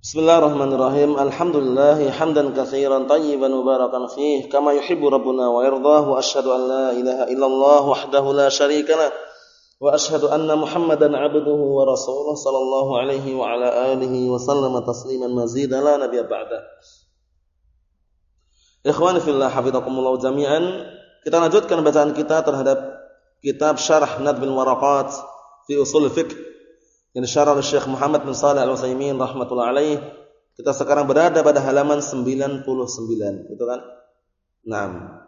Bismillahirrahmanirrahim. Alhamdulillah hamdan katsiran tayyiban mubarakan fih kama yuhibbu rabbuna wa yardah wa asyhadu an la ilaha illallah wahdahu la syarika lah wa asyhadu anna Muhammadan 'abduhu wa rasuluh sallallahu alaihi wa ala alihi wa sallama tasliman mazida la nabiyya ba'da. Ikhwani fillah hafizakumullah jami'an. Kita lanjutkan bacaan kita terhadap kitab Syarah Nadbil Waraqat fi Usul Fiqh yang disyarah oleh Syekh Muhammad bin Shalih Al-Utsaimin rahimatullah alaih. Kita sekarang berada pada halaman 99, itu kan? Naam.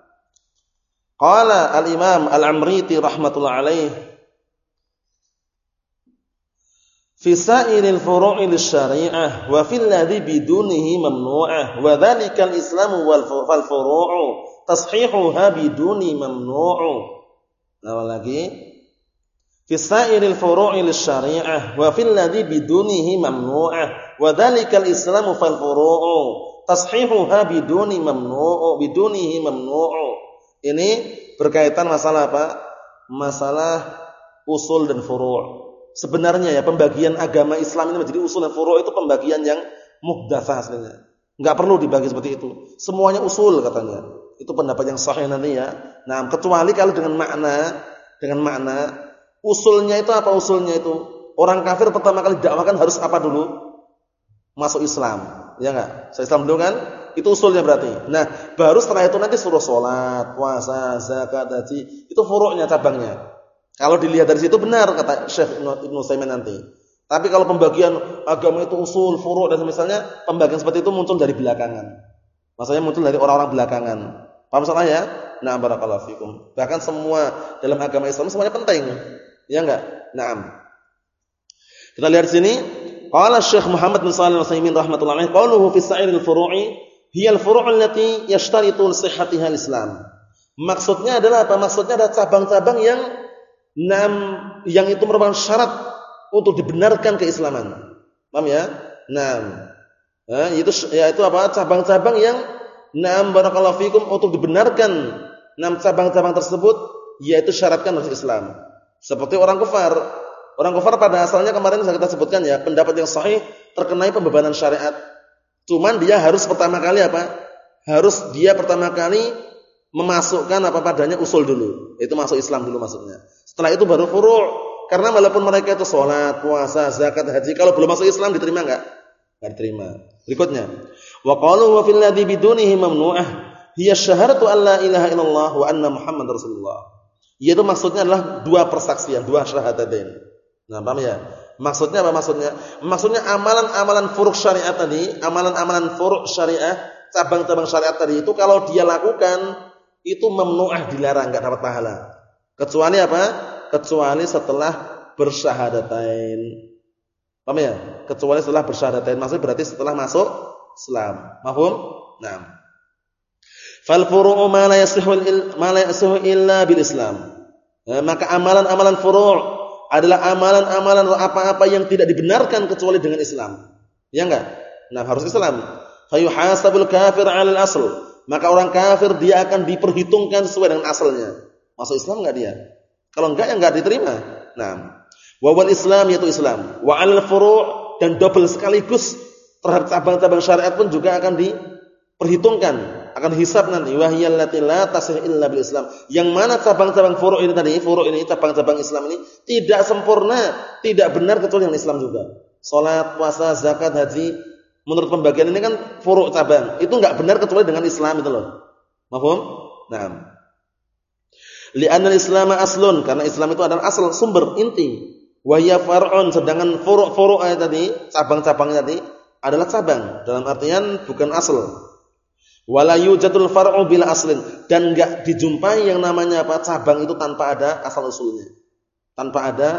Qala al-Imam Al-Amriti rahimatullah alaih fi sa'iril furu'i lisyari'ah wa fil ladzi bidunihi mamnu'ah wa dzalikal islamu wal furu'u tashihuha biduni mamnu'u. Nah lagi fi sa'iril furu'i lisyari'ah wa fil ladzi bidunihi mamnu'ah wa dzalikal islamu fal furu'u tashihuha biduni mamnu'u bidunihi mamnu'u. Ini berkaitan masalah apa? Masalah usul dan furu' sebenarnya ya pembagian agama Islam ini menjadi usul dan furu' itu pembagian yang muhdatsah aslinya enggak perlu dibagi seperti itu. Semuanya usul katanya. Itu pendapat yang sahih nanti ya. Nah kecuali kalau dengan makna dengan makna Usulnya itu apa usulnya itu? Orang kafir pertama kali dakwakan harus apa dulu? Masuk Islam. Ya enggak? Saya Islam dulu kan? Itu usulnya berarti. Nah, baru setelah itu nanti suruh salat, puasa, zakat, haji. Itu furuknya, cabangnya. Kalau dilihat dari situ benar kata Syekh Ibnu Saimin nanti. Tapi kalau pembagian agama itu usul, furuk dan misalnya pembagian seperti itu muncul dari belakangan. Maksudnya muncul dari orang-orang belakangan. Paham salah ya? Nah, barakallahu fikum. Bahkan semua dalam agama Islam semuanya penting. Ya enggak? Naam. Kita lihat sini, qala Syekh Muhammad bin Shalih Al-Utsaimin rahimatullah alaihi, qaluhu fi sa'iril furu'i hiya al-furu' allati yashtaritu sihhatiha al-Islam. Maksudnya adalah apa? Maksudnya adalah cabang-cabang yang enam yang itu merupakan syarat untuk dibenarkan keislaman. Paham ya? Naam. Nah, itu yaitu apa? Cabang-cabang yang enam barakallahu fikum untuk dibenarkan enam cabang-cabang tersebut yaitu syaratkan oleh Islam. Seperti orang kafir. Orang kafir pada asalnya kemarin sudah kita sebutkan ya, pendapat yang sahih terkenai pembebanan syariat. Cuman dia harus pertama kali apa? Harus dia pertama kali memasukkan apa padanya usul dulu. Itu masuk Islam dulu maksudnya. Setelah itu baru furu'. Karena walaupun mereka itu sholat, puasa, zakat, haji, kalau belum masuk Islam diterima enggak? Enggak diterima. Berikutnya, wa qalu wa fil ladzi bidunihi mamnu'ah hiya syahadatu an la ilaha illallah wa anna muhammad rasulullah. Yaitu maksudnya adalah dua persaksian, dua syahadatain. Nah, paham ya? Maksudnya apa maksudnya? Maksudnya amalan-amalan furuk syariat tadi, amalan-amalan furuk syariah, cabang-cabang syariat tadi itu kalau dia lakukan itu memnuah dilarang, enggak dapat pahala. Kecuali apa? Kecuali setelah bersyahadatain. Paham ya? Kecuali setelah bersyahadatain. Maksudnya berarti setelah masuk Islam. Mahum? Nah. Fal furu'u ma la yasihu ma la yasihu illa bil Islam. Ya, maka amalan-amalan furu' adalah amalan-amalan apa-apa yang tidak dibenarkan kecuali dengan Islam. Ya enggak? Nah, harus Islam. Fayuhasabul kafir 'alal asl. Maka orang kafir dia akan diperhitungkan sesuai dengan asalnya. Masuk Islam enggak dia? Kalau enggak ya enggak diterima. Nah, wa wal Islam yaitu Islam. Wa 'alal furu' dan double sekaligus terhadap cabang-cabang syariat pun juga akan diperhitungkan akan hisab nanti wahiyal lati la tasih illa bil Islam. Yang mana cabang-cabang furu' ini tadi, furu' ini cabang-cabang Islam ini tidak sempurna, tidak benar kecuali yang Islam juga. Salat, puasa, zakat, haji, menurut pembagian ini kan furu' cabang. Itu enggak benar kecuali dengan Islam itu loh. Mahfum? Naam. Li'anna al-Islam aslun, karena Islam itu adalah asal, sumber, inti. Wahya far'un, sedangkan furu'-furu' tadi, cabang-cabang tadi adalah cabang. Dalam artian bukan asal. Wala yujadul far'u bila aslin dan enggak dijumpai yang namanya apa cabang itu tanpa ada asal usulnya. Tanpa ada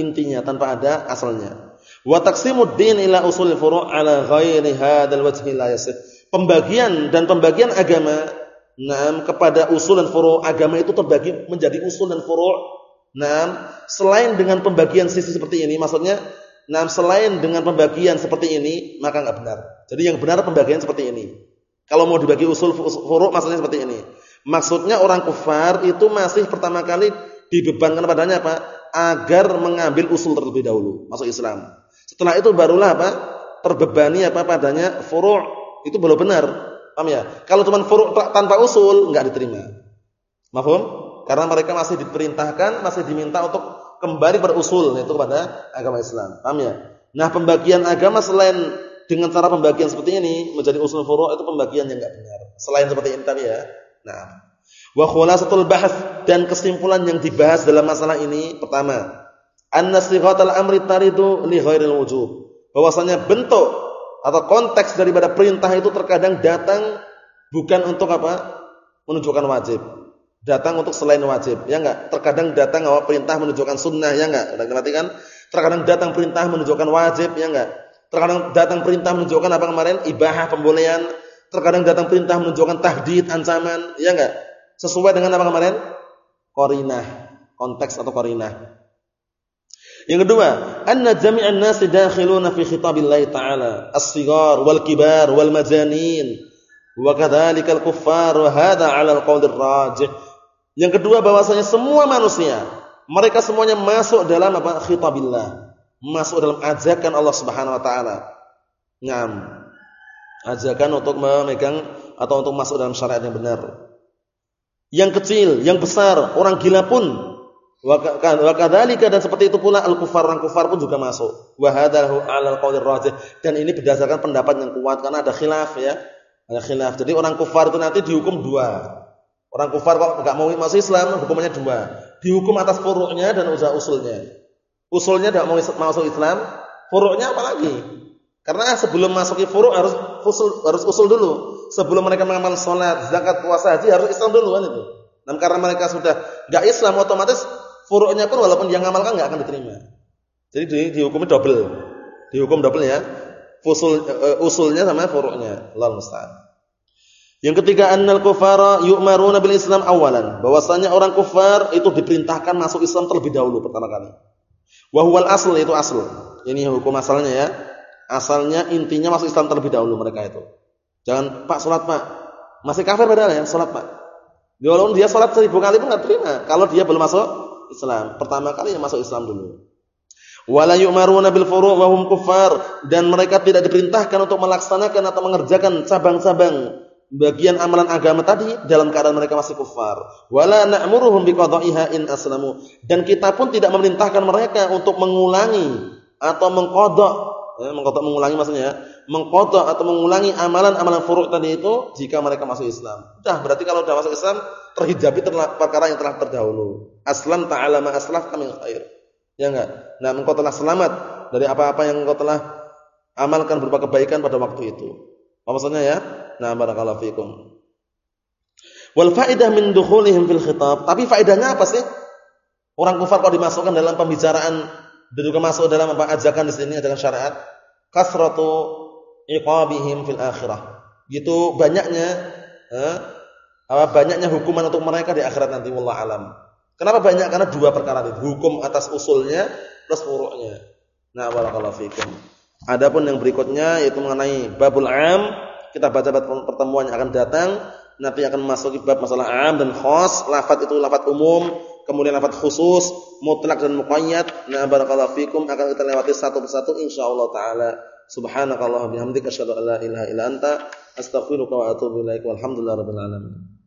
intinya, tanpa ada asalnya. Wa taqsimud din ila usulil furu' ala ghairi hadzal wajhi la yasih. Pembagian dan pembagian agama Naam kepada usul dan furu' agama itu terbagi menjadi usul dan furu'. Naam selain dengan pembagian sisi seperti ini maksudnya Naam selain dengan pembagian seperti ini maka enggak benar. Jadi yang benar pembagian seperti ini. Kalau mau dibagi usul furu' maksudnya seperti ini. Maksudnya orang kufar itu masih pertama kali dibebankan padanya apa? Agar mengambil usul terlebih dahulu masuk Islam. Setelah itu barulah apa? terbebani apa padanya furu' itu belum benar. Paham ya? Kalau cuma furu' tanpa usul enggak diterima. Mahfum? Karena mereka masih diperintahkan, masih diminta untuk kembali berusul itu kepada agama Islam. Paham ya? Nah, pembagian agama selain dengan cara pembagian seperti ini menjadi usul furu' itu pembagian yang enggak benar. Selain seperti ini tadi ya. Nah, wa khulasatul bahts dan kesimpulan yang dibahas dalam masalah ini pertama, anna sighatal amri taridu li ghairil wujub. Bahwasanya bentuk atau konteks daripada perintah itu terkadang datang bukan untuk apa? menunjukkan wajib. Datang untuk selain wajib, ya enggak? Terkadang datang apa perintah menunjukkan sunnah, ya enggak? Udah ngerti kan? Terkadang datang perintah menunjukkan wajib, ya enggak? Terkadang datang perintah menunjukkan apa kemarin? Ibahah pembolehan. Terkadang datang perintah menunjukkan tahdid, ancaman, ya enggak? Sesuai dengan apa kemarin? Qarinah, konteks atau qarinah. Yang kedua, anna jami'an nasi dakhiluna fi khitabillahi ta'ala, as-sighar wal kibar wal majanin wa kadzalika al-kuffar wa hadha 'ala al-qawl rajih Yang kedua bahwasanya semua manusia, mereka semuanya masuk dalam apa? khitabillah. Masuk dalam ajakan Allah Subhanahu wa taala. Ngam. Ajakan untuk memegang atau untuk masuk dalam syariat yang benar. Yang kecil, yang besar, orang gila pun Wa kadzalika dan seperti itu pula al-kufar orang kufar pun juga masuk. Wa hadahu 'alal qaulir rajih dan ini berdasarkan pendapat yang kuat karena ada khilaf ya. Ada khilaf. Jadi orang kufar itu nanti dihukum dua. Orang kufar kok enggak mau masuk Islam hukumannya dua. Dihukum atas furu'nya dan usaha usulnya. Usulnya tidak mau masuk Islam, furu'nya apalagi? Karena sebelum masuki furu' harus usul harus usul dulu. Sebelum mereka mengamal salat, zakat, puasa, haji harus Islam dulu kan itu. Dan karena mereka sudah enggak Islam otomatis Furu'nya pun walaupun dia ngamalkan enggak akan diterima. Jadi di, dihukumi double. Dihukum double ya. Fusul uh, usulnya sama furu'nya. Allah musta'an. Yang ketiga annal kufara yu'maruna bil Islam awalan. Bahwasanya orang kufar itu diperintahkan masuk Islam terlebih dahulu pertama kali. Wa huwal asl itu asal. Ini hukum asalnya ya. Asalnya intinya masuk Islam terlebih dahulu mereka itu. Jangan Pak salat Pak. Masih kafir padahal ya salat Pak. Walaupun dia salat seribu kali pun enggak terima kalau dia belum masuk Islam. Pertama kali yang masuk Islam dulu. Wala yu'maruna bil furu' wa hum kuffar dan mereka tidak diperintahkan untuk melaksanakan atau mengerjakan cabang-cabang bagian amalan agama tadi dalam keadaan mereka masih kufar. Wala na'muruhum biqada'iha in aslamu dan kita pun tidak memerintahkan mereka untuk mengulangi atau mengkodok ya, mengkodok mengulangi maksudnya mengkodok atau mengulangi amalan-amalan furu' tadi itu jika mereka masuk Islam. Dah berarti kalau sudah masuk Islam terhijabi perkara yang telah terdahulu. Aslam ta'ala ma aslaf kami khair. Ya enggak? Nah, engkau telah selamat dari apa-apa yang engkau telah amalkan berupa kebaikan pada waktu itu. Apa maksudnya ya? Nah, barakallahu fikum. Wal faidah min dukhulihim fil khitab. Tapi faedahnya apa sih? Orang kufar kalau dimasukkan dalam pembicaraan juga masuk dalam apa ajakan di sini ajakan syariat, kasratu iqabihim fil akhirah. Gitu banyaknya eh, apa banyaknya hukuman untuk mereka di akhirat nanti wallah alam. Kenapa banyak? Karena dua perkara itu, hukum atas usulnya plus furu'nya. Nah, barakallahu fikum. Adapun yang berikutnya yaitu mengenai babul am, kita baca pertemuan yang akan datang, nanti akan masuk bab masalah am dan khos, lafaz itu lafaz umum, kemudian lafaz khusus, mutlak dan muqayyad. Nah, barakallahu fikum akan kita lewati satu persatu insyaallah taala. Subhanakallahumma bihamdika asyhadu an la ilaha illa anta astaghfiruka wa atubu ilaik. Walhamdulillahirabbil alamin.